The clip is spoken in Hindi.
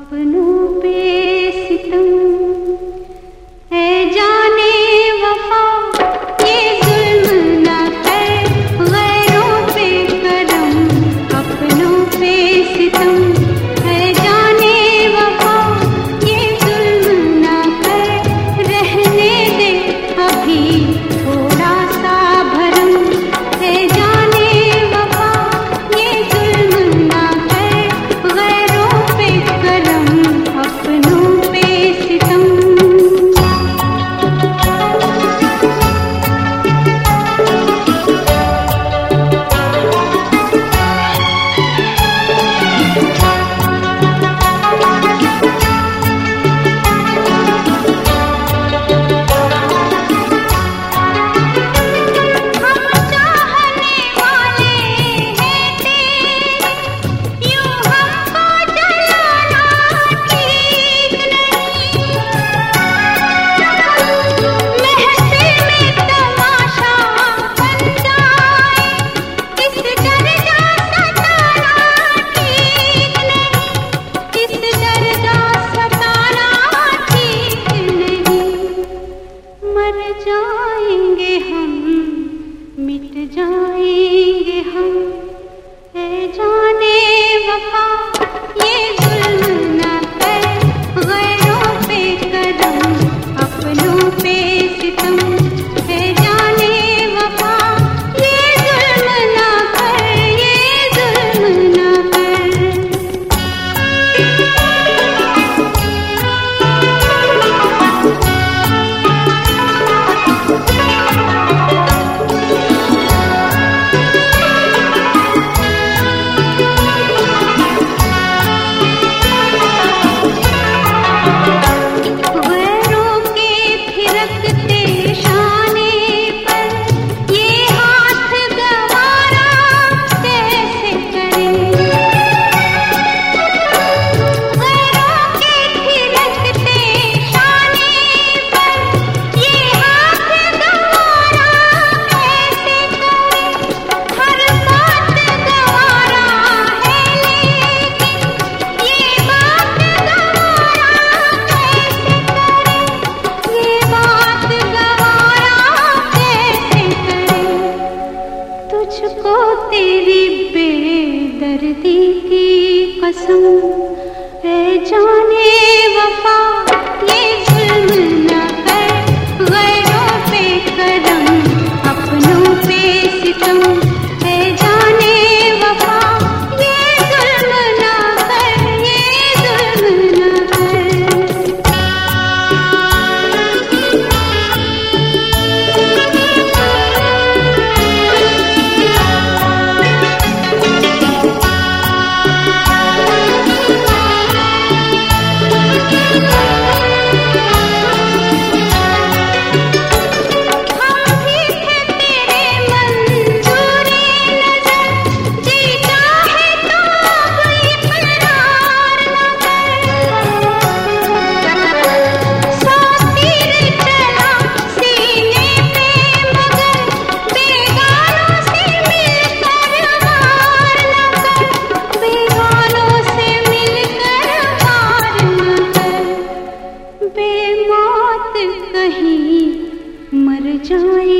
अपना तेरी मिट की Thank you. joy